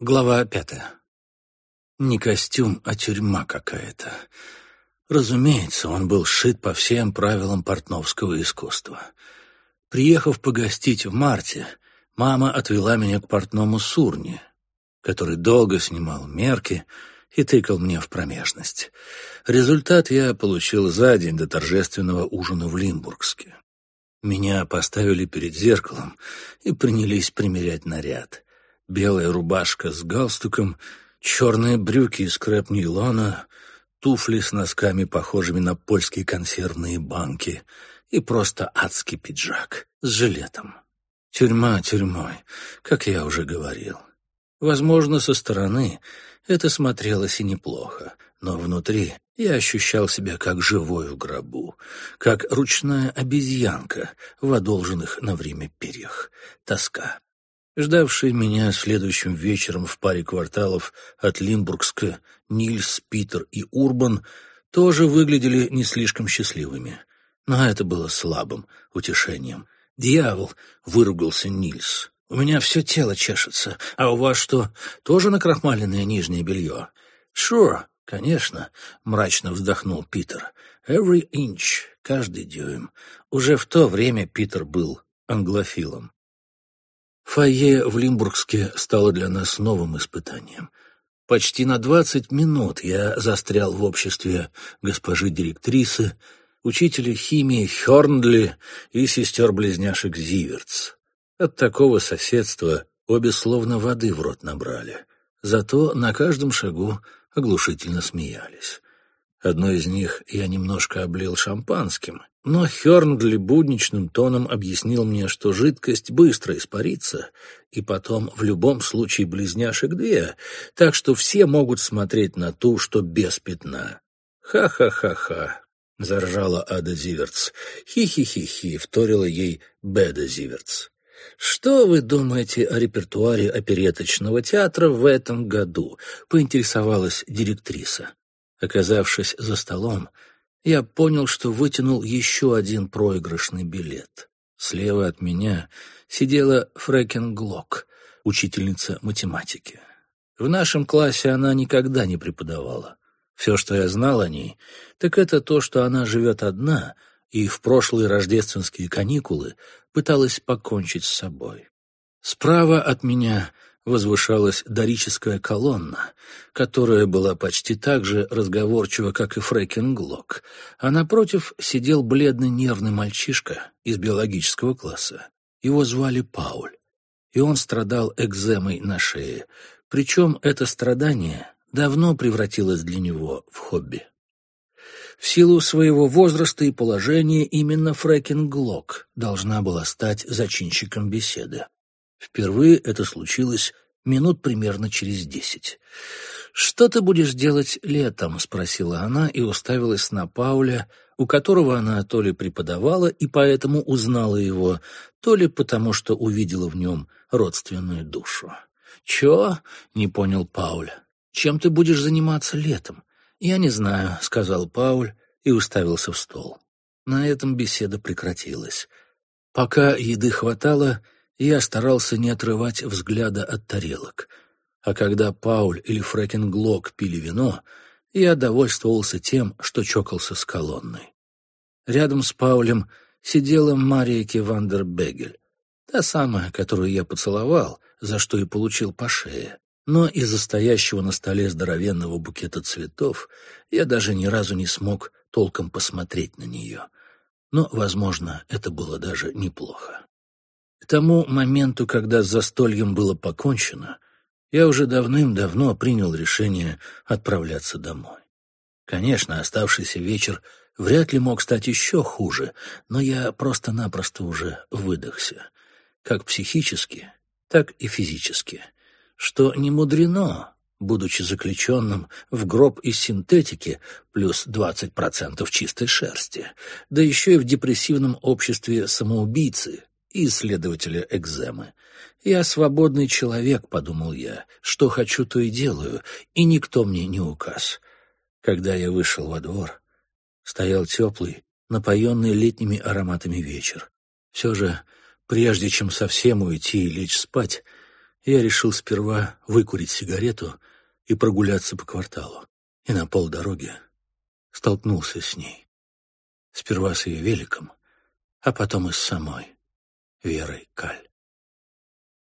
Глава пятая. Не костюм, а тюрьма какая-то. Разумеется, он был сшит по всем правилам портновского искусства. Приехав погостить в марте, мама отвела меня к портному Сурни, который долго снимал мерки и тыкал мне в промежность. Результат я получил за день до торжественного ужина в Лимбургске. Меня поставили перед зеркалом и принялись примерять наряд — белая рубашка с галстуком, черные брюки из крэп-нейлона, туфли с носками, похожими на польские консервные банки, и просто адский пиджак с жилетом. Тюрьма тюрьмой, как я уже говорил. Возможно, со стороны это смотрелось и неплохо, но внутри я ощущал себя как живой в гробу, как ручная обезьянка в одолженных на время перьях. Тоска. Ждавшие меня следующим вечером в паре кварталов от Лимбургска Нильс, Питер и Урбан тоже выглядели не слишком счастливыми. Но это было слабым утешением. «Дьявол!» — выругался Нильс. «У меня все тело чешется. А у вас что, тоже накрахмаленное нижнее белье?» «Sure, конечно», — мрачно вздохнул Питер. «Every inch, каждый дюйм». Уже в то время Питер был англофилом. Фойе в Лимбургске стало для нас новым испытанием. Почти на двадцать минут я застрял в обществе госпожи директрисы, учителя химии Хёрндли и сестер-близняшек Зиверц. От такого соседства обе словно воды в рот набрали. Зато на каждом шагу оглушительно смеялись. Одно из них я немножко облил шампанским, но Хёрнгли будничным тоном объяснил мне, что жидкость быстро испарится, и потом в любом случае близняшек две, так что все могут смотреть на ту, что без пятна. «Ха-ха-ха-ха», — заржала Ада Зиверц. «Хи-хи-хи-хи», — вторила ей Беда Зиверц. «Что вы думаете о репертуаре опереточного театра в этом году?» — поинтересовалась директриса. Оказавшись за столом, я понял, что вытянул еще один проигрышный билет. Слева от меня сидела Фрэкен Глок, учительница математики. В нашем классе она никогда не преподавала. Все, что я знал о ней, так это то, что она живет одна и в прошлые рождественские каникулы пыталась покончить с собой. Справа от меня возвышалась дорическая колонна, которая была почти так же разговорчива, как и Фрекенглок, а напротив сидел бледный нервный мальчишка из биологического класса. Его звали Пауль, и он страдал экземой на шее, причем это страдание давно превратилось для него в хобби. В силу своего возраста и положения именно Фрекенглок должна была стать зачинщиком беседы. Впервые это случилось минут примерно через десять. «Что ты будешь делать летом?» — спросила она и уставилась на Пауля, у которого она то ли преподавала и поэтому узнала его, то ли потому, что увидела в нем родственную душу. «Чё?» — не понял Пауль. «Чем ты будешь заниматься летом?» «Я не знаю», — сказал Пауль и уставился в стол. На этом беседа прекратилась. Пока еды хватало, я старался не отрывать взгляда от тарелок. А когда Пауль или Фрэкенглок пили вино, я довольствовался тем, что чокался с колонной. Рядом с Паулем сидела Мария Кивандербегель, та самая, которую я поцеловал, за что и получил по шее. Но из-за стоящего на столе здоровенного букета цветов я даже ни разу не смог толком посмотреть на нее. Но, возможно, это было даже неплохо. К тому моменту, когда с застольем было покончено, я уже давным-давно принял решение отправляться домой. Конечно, оставшийся вечер вряд ли мог стать еще хуже, но я просто-напросто уже выдохся, как психически, так и физически, что не мудрено, будучи заключенным в гроб из синтетики плюс 20% чистой шерсти, да еще и в депрессивном обществе самоубийцы, и исследователя экземы. «Я свободный человек», — подумал я, — «что хочу, то и делаю, и никто мне не указ». Когда я вышел во двор, стоял теплый, напоенный летними ароматами вечер. Все же, прежде чем совсем уйти и лечь спать, я решил сперва выкурить сигарету и прогуляться по кварталу. И на полдороги столкнулся с ней. Сперва с ее великом, а потом и с самой Верой Каль.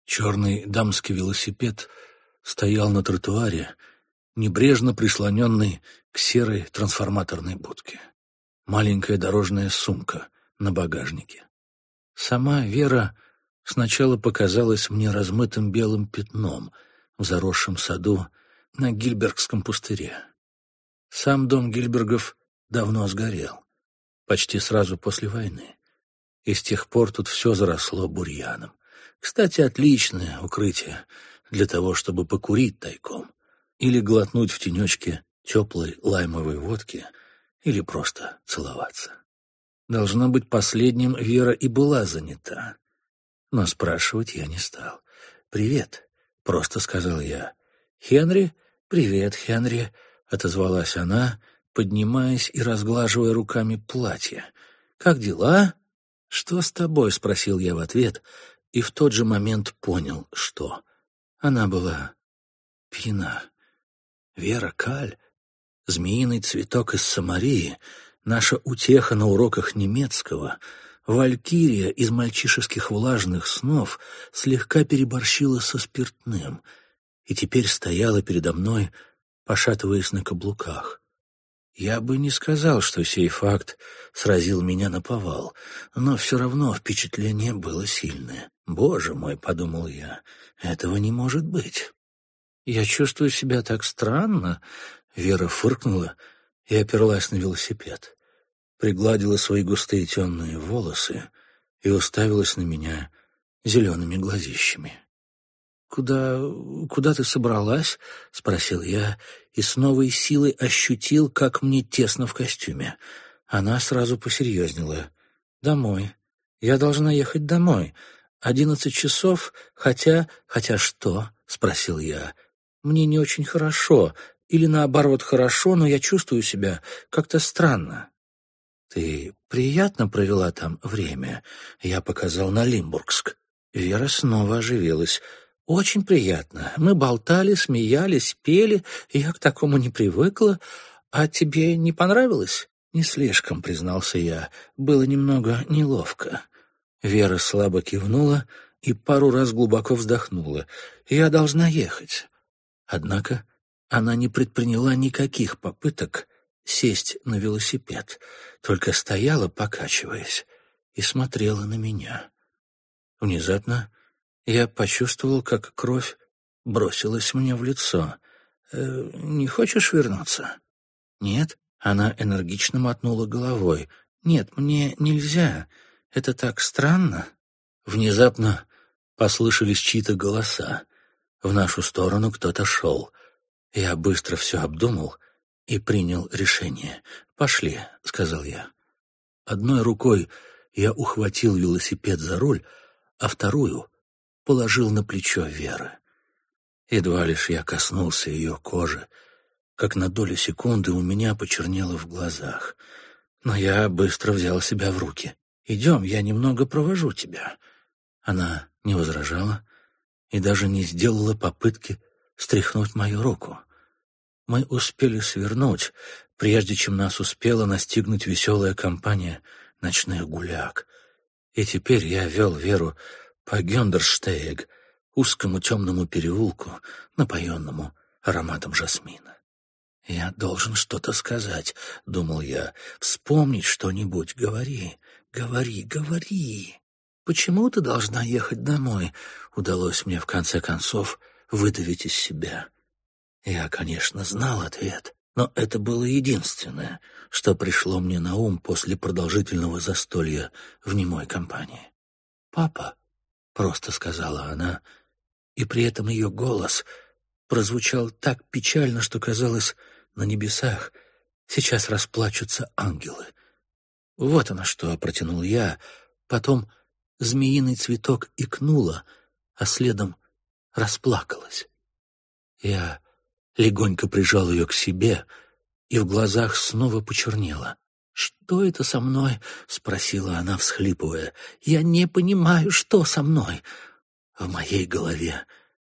Черный дамский велосипед стоял на тротуаре, небрежно прислоненный к серой трансформаторной будке. Маленькая дорожная сумка на багажнике. Сама Вера сначала показалась мне размытым белым пятном в заросшем саду на Гильбергском пустыре. Сам дом Гильбергов давно сгорел, почти сразу после войны, и с тех пор тут все заросло бурьяном. Кстати, отличное укрытие для того, чтобы покурить тайком или глотнуть в тенечке теплой лаймовой водки или просто целоваться. Должно быть, последним Вера и была занята. Но спрашивать я не стал. «Привет», — просто сказал я. «Хенри? Привет, Хенри», — отозвалась она, поднимаясь и разглаживая руками платье. «Как дела?» «Что с тобой?» — спросил я в ответ, и в тот же момент понял, что. Она была пьяна. Вера Каль, змеиный цветок из Самарии — Наша утеха на уроках немецкого, Валькирия из мальчишеских влажных снов слегка переборщила со спиртным и теперь стояла передо мной, пошатываясь на каблуках. Я бы не сказал, что сей факт сразил меня на повал, но все равно впечатление было сильное. «Боже мой», — подумал я, — «этого не может быть». «Я чувствую себя так странно», — Вера фыркнула и оперлась на велосипед пригладила свои густые темные волосы и уставилась на меня зелеными глазищами. «Куда... куда ты собралась?» — спросил я, и с новой силой ощутил, как мне тесно в костюме. Она сразу посерьезнела. «Домой. Я должна ехать домой. Одиннадцать часов, хотя... хотя что?» — спросил я. «Мне не очень хорошо. Или наоборот хорошо, но я чувствую себя как-то странно». «Ты приятно провела там время?» Я показал на Лимбургск. Вера снова оживилась. «Очень приятно. Мы болтали, смеялись, пели. Я к такому не привыкла. А тебе не понравилось?» «Не слишком», — признался я. «Было немного неловко». Вера слабо кивнула и пару раз глубоко вздохнула. «Я должна ехать». Однако она не предприняла никаких попыток сесть на велосипед, только стояла, покачиваясь, и смотрела на меня. Внезапно я почувствовал, как кровь бросилась мне в лицо. «Э, «Не хочешь вернуться?» «Нет», — она энергично мотнула головой. «Нет, мне нельзя. Это так странно». Внезапно послышались чьи-то голоса. В нашу сторону кто-то шел. Я быстро все обдумал — и принял решение. «Пошли», — сказал я. Одной рукой я ухватил велосипед за руль, а вторую положил на плечо Веры. Едва лишь я коснулся ее кожи, как на долю секунды у меня почернело в глазах. Но я быстро взял себя в руки. «Идем, я немного провожу тебя». Она не возражала и даже не сделала попытки стряхнуть мою руку. Мы успели свернуть, прежде чем нас успела настигнуть веселая компания ночных гуляк. И теперь я вел Веру по Гендерштег, узкому темному переулку, напоенному ароматом жасмина. «Я должен что-то сказать», — думал я, — «вспомнить что-нибудь, говори, говори, говори». «Почему ты должна ехать домой?» — удалось мне в конце концов выдавить из себя. Я, конечно, знал ответ, но это было единственное, что пришло мне на ум после продолжительного застолья в немой компании. «Папа», — просто сказала она, и при этом ее голос прозвучал так печально, что казалось, на небесах сейчас расплачутся ангелы. Вот оно что, протянул я, потом змеиный цветок икнула, а следом расплакалась. Я легонько прижал ее к себе, и в глазах снова почернело. «Что это со мной?» — спросила она, всхлипывая. «Я не понимаю, что со мной». В моей голове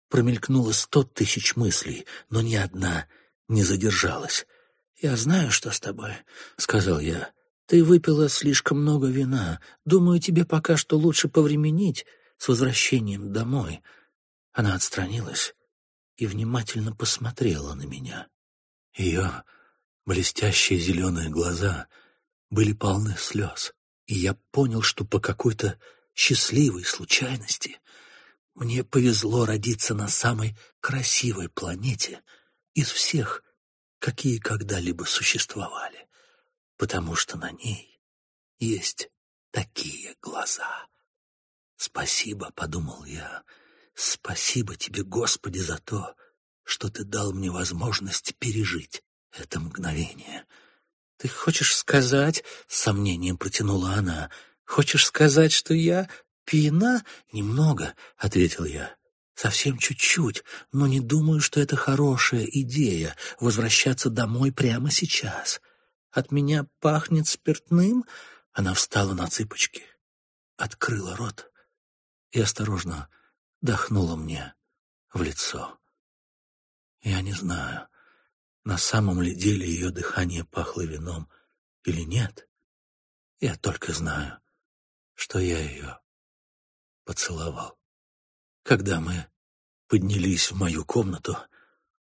промелькнуло сто тысяч мыслей, но ни одна не задержалась. «Я знаю, что с тобой», — сказал я. «Ты выпила слишком много вина. Думаю, тебе пока что лучше повременить с возвращением домой». Она отстранилась и внимательно посмотрела на меня. Ее блестящие зеленые глаза были полны слез, и я понял, что по какой-то счастливой случайности мне повезло родиться на самой красивой планете из всех, какие когда-либо существовали, потому что на ней есть такие глаза. «Спасибо», — подумал я, — «спасибо тебе, Господи, за то, что ты дал мне возможность пережить это мгновение». «Ты хочешь сказать...» — с сомнением протянула она. «Хочешь сказать, что я пьяна?» «Немного», — ответил я. «Совсем чуть-чуть, но не думаю, что это хорошая идея — возвращаться домой прямо сейчас. От меня пахнет спиртным?» Она встала на цыпочки, открыла рот и осторожно дохнула мне в лицо. Я не знаю, на самом ли деле ее дыхание пахло вином или нет. Я только знаю, что я ее поцеловал. Когда мы поднялись в мою комнату,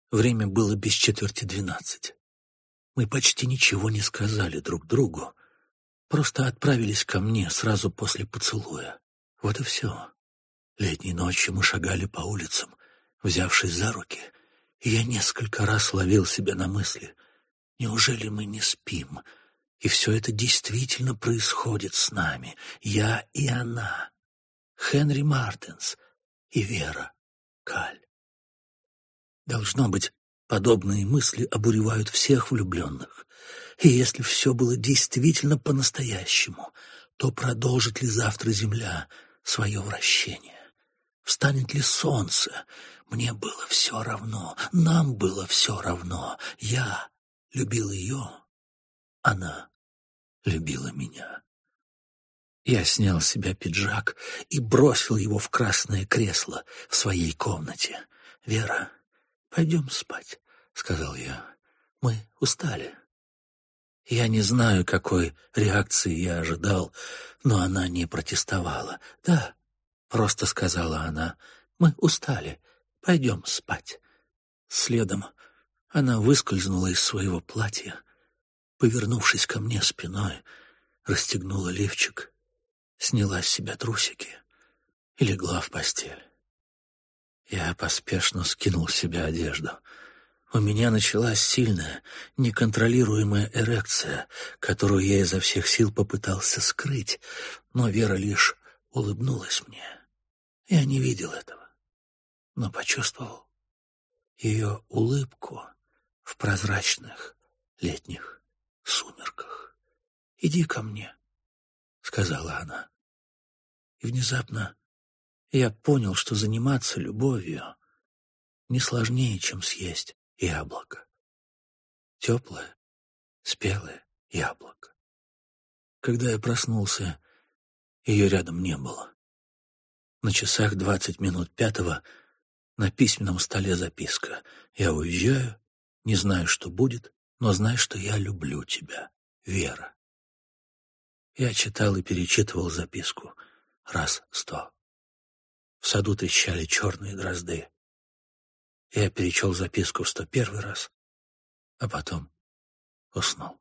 время было без четверти двенадцать. Мы почти ничего не сказали друг другу, просто отправились ко мне сразу после поцелуя. Вот и все. Летней ночью мы шагали по улицам, взявшись за руки — я несколько раз ловил себя на мысли, неужели мы не спим, и все это действительно происходит с нами, я и она, Хенри Мартинс и Вера Каль. Должно быть, подобные мысли обуревают всех влюбленных, и если все было действительно по-настоящему, то продолжит ли завтра Земля свое вращение? Встанет ли солнце? Мне было все равно, нам было все равно. Я любил ее, она любила меня. Я снял с себя пиджак и бросил его в красное кресло в своей комнате. «Вера, пойдем спать», — сказал я. «Мы устали». Я не знаю, какой реакции я ожидал, но она не протестовала. «Да, Просто сказала она, мы устали, пойдем спать. Следом она выскользнула из своего платья, повернувшись ко мне спиной, расстегнула лифчик, сняла с себя трусики и легла в постель. Я поспешно скинул с себя одежду. У меня началась сильная, неконтролируемая эрекция, которую я изо всех сил попытался скрыть, но Вера лишь улыбнулась мне. Я не видел этого, но почувствовал ее улыбку в прозрачных летних сумерках. «Иди ко мне», — сказала она. И внезапно я понял, что заниматься любовью не сложнее, чем съесть яблоко. Теплое, спелое яблоко. Когда я проснулся, ее рядом не было. На часах двадцать минут пятого на письменном столе записка. «Я уезжаю, не знаю, что будет, но знай, что я люблю тебя, Вера». Я читал и перечитывал записку раз сто. В саду трещали черные дрозды. Я перечел записку в сто первый раз, а потом уснул.